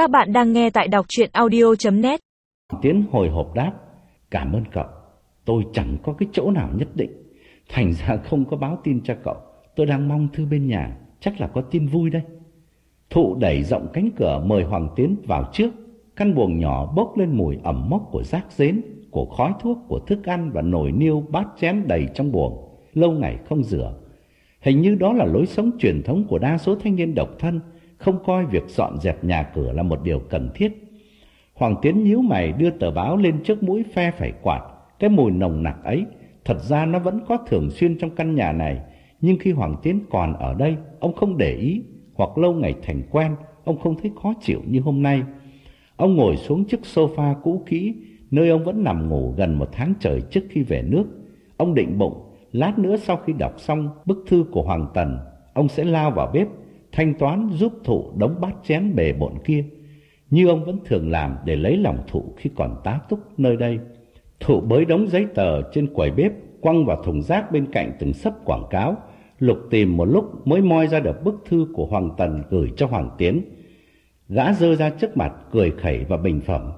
Các bạn đang nghe tại đọc chuyện audio.net Tiến hồi hộp đáp Cảm ơn cậu. Tôi chẳng có cái chỗ nào nhất định. Thành ra không có báo tin cho cậu. Tôi đang mong thư bên nhà Chắc là có tin vui đây. Thụ đẩy rộng cánh cửa mời Hoàng Tiến vào trước. Căn buồng nhỏ bốc lên mùi ẩm mốc của rác rến Của khói thuốc, của thức ăn và nồi niêu bát chén đầy trong buồng. Lâu ngày không rửa. Hình như đó là lối sống truyền thống của đa số thanh niên độc thân. Không coi việc dọn dẹp nhà cửa là một điều cần thiết. Hoàng Tiến nhíu mày đưa tờ báo lên trước mũi phe phải quạt. Cái mùi nồng nặc ấy, Thật ra nó vẫn có thường xuyên trong căn nhà này. Nhưng khi Hoàng Tiến còn ở đây, Ông không để ý. Hoặc lâu ngày thành quen, Ông không thấy khó chịu như hôm nay. Ông ngồi xuống chiếc sofa cũ kỹ, Nơi ông vẫn nằm ngủ gần một tháng trời trước khi về nước. Ông định bụng, Lát nữa sau khi đọc xong bức thư của Hoàng Tần, Ông sẽ lao vào bếp. Thanh toán giúp thụ đống bát chén bề bộn kia. Như ông vẫn thường làm để lấy lòng thụ khi còn tá túc nơi đây. Thụ bới đống giấy tờ trên quầy bếp, Quăng vào thùng rác bên cạnh từng sấp quảng cáo, Lục tìm một lúc mới moi ra được bức thư của Hoàng Tần gửi cho Hoàng Tiến. Gã dơ ra trước mặt, cười khẩy và bình phẩm.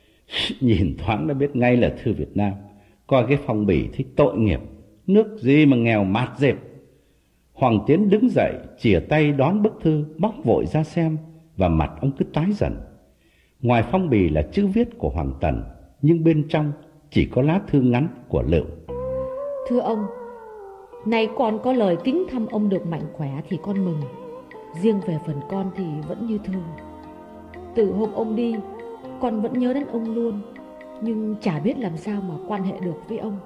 Nhìn thoáng đã biết ngay là thư Việt Nam. Coi cái phong bì thích tội nghiệp. Nước gì mà nghèo mạt dẹp. Hoàng Tiến đứng dậy Chìa tay đón bức thư Bóc vội ra xem Và mặt ông cứ tái dần Ngoài phong bì là chữ viết của Hoàng Tần Nhưng bên trong chỉ có lá thư ngắn của Lựu Thưa ông, nay con có lời kính thăm ông được mạnh khỏe thì con mừng. Riêng về phần con thì vẫn như thường. Từ hôm ông đi, con vẫn nhớ đến ông luôn, nhưng chả biết làm sao mà quan hệ được với ông.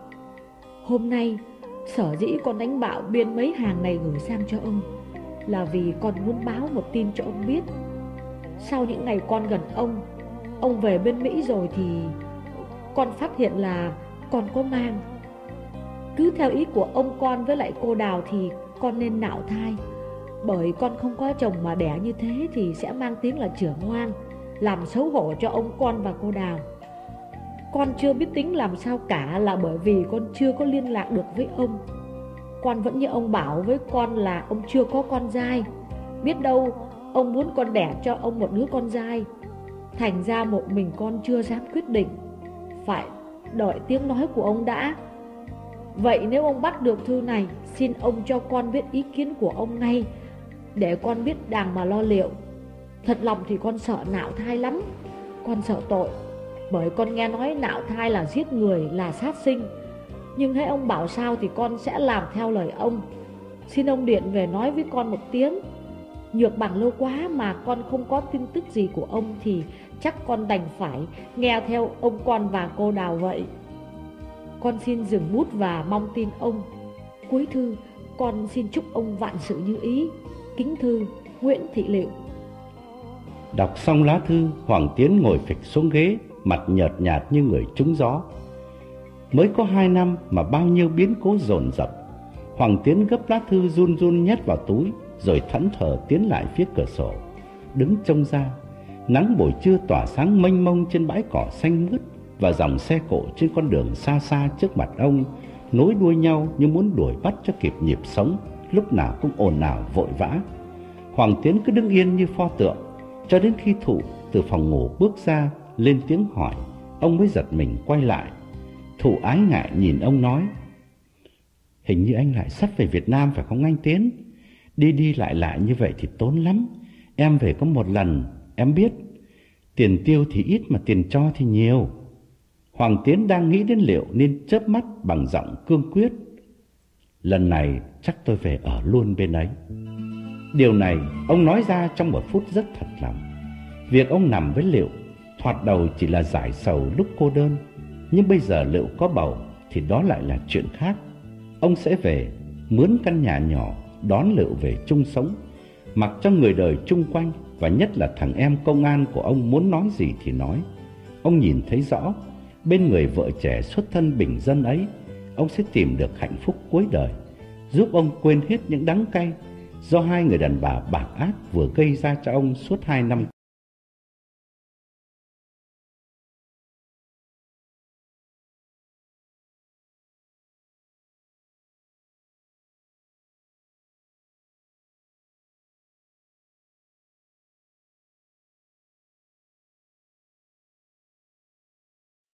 Hôm nay, sở dĩ con đánh bạo biên mấy hàng này gửi sang cho ông là vì con muốn báo một tin cho ông biết. Sau những ngày con gần ông, ông về bên Mỹ rồi thì con phát hiện là con có mang. Cứ theo ý của ông con với lại cô Đào thì con nên nạo thai. Bởi con không có chồng mà đẻ như thế thì sẽ mang tiếng là trưởng ngoan, làm xấu hổ cho ông con và cô Đào. Con chưa biết tính làm sao cả là bởi vì con chưa có liên lạc được với ông. Con vẫn như ông bảo với con là ông chưa có con dai. Biết đâu ông muốn con đẻ cho ông một đứa con dai. Thành ra một mình con chưa dám quyết định. Phải đợi tiếng nói của ông đã. Vậy nếu ông bắt được thư này, xin ông cho con biết ý kiến của ông ngay, để con biết đàng mà lo liệu. Thật lòng thì con sợ nạo thai lắm, con sợ tội, bởi con nghe nói nạo thai là giết người, là sát sinh. Nhưng hãy ông bảo sao thì con sẽ làm theo lời ông. Xin ông điện về nói với con một tiếng. Nhược bằng lâu quá mà con không có tin tức gì của ông thì chắc con đành phải nghe theo ông con và cô Đào vậy. Con xin dừng bút và mong tin ông. Cuối thư, con xin chúc ông vạn sự như ý. Kính thư, Nguyễn Thị Liệu. Đọc xong lá thư Hoàng Tiến ngồi phịch xuống ghế Mặt nhợt nhạt như người trúng gió. Mới có hai năm mà bao nhiêu biến cố dồn dập, Hoàng Tiến gấp lá thư run run nhét vào túi, Rồi thẫn thờ tiến lại phía cửa sổ. Đứng trông ra, Nắng buổi trưa tỏa sáng mênh mông trên bãi cỏ xanh mướt Và dòng xe cộ trên con đường xa xa trước mặt ông, Nối đuôi nhau như muốn đuổi bắt cho kịp nhịp sống, Lúc nào cũng ồn ào vội vã. Hoàng Tiến cứ đứng yên như pho tượng, Cho đến khi thụ từ phòng ngủ bước ra lên tiếng hỏi. Ông mới giật mình quay lại. Thụ ái ngại nhìn ông nói, Hình như anh lại sắp về Việt Nam phải không anh Tiến? Đi đi lại lại như vậy thì tốn lắm. Em về có một lần, Em biết. Tiền tiêu thì ít mà tiền cho thì nhiều. Hoàng Tiến đang nghĩ đến liệu Nên chớp mắt bằng giọng cương quyết, Lần này chắc tôi về ở luôn bên ấy. Điều này, ông nói ra trong một phút rất thật lòng. Việc ông nằm với Liệu Thoạt đầu chỉ là giải sầu lúc cô đơn, Nhưng bây giờ Liệu có bầu Thì đó lại là chuyện khác. Ông sẽ về, Mướn căn nhà nhỏ, Đón Liệu về chung sống. Mặc cho người đời chung quanh, Và nhất là thằng em công an của ông muốn nói gì thì nói. Ông nhìn thấy rõ, Bên người vợ trẻ xuất thân bình dân ấy, Ông sẽ tìm được hạnh phúc cuối đời, Giúp ông quên hết những đắng cay Do hai người đàn bà bạc ác vừa gây ra cho ông suốt hai năm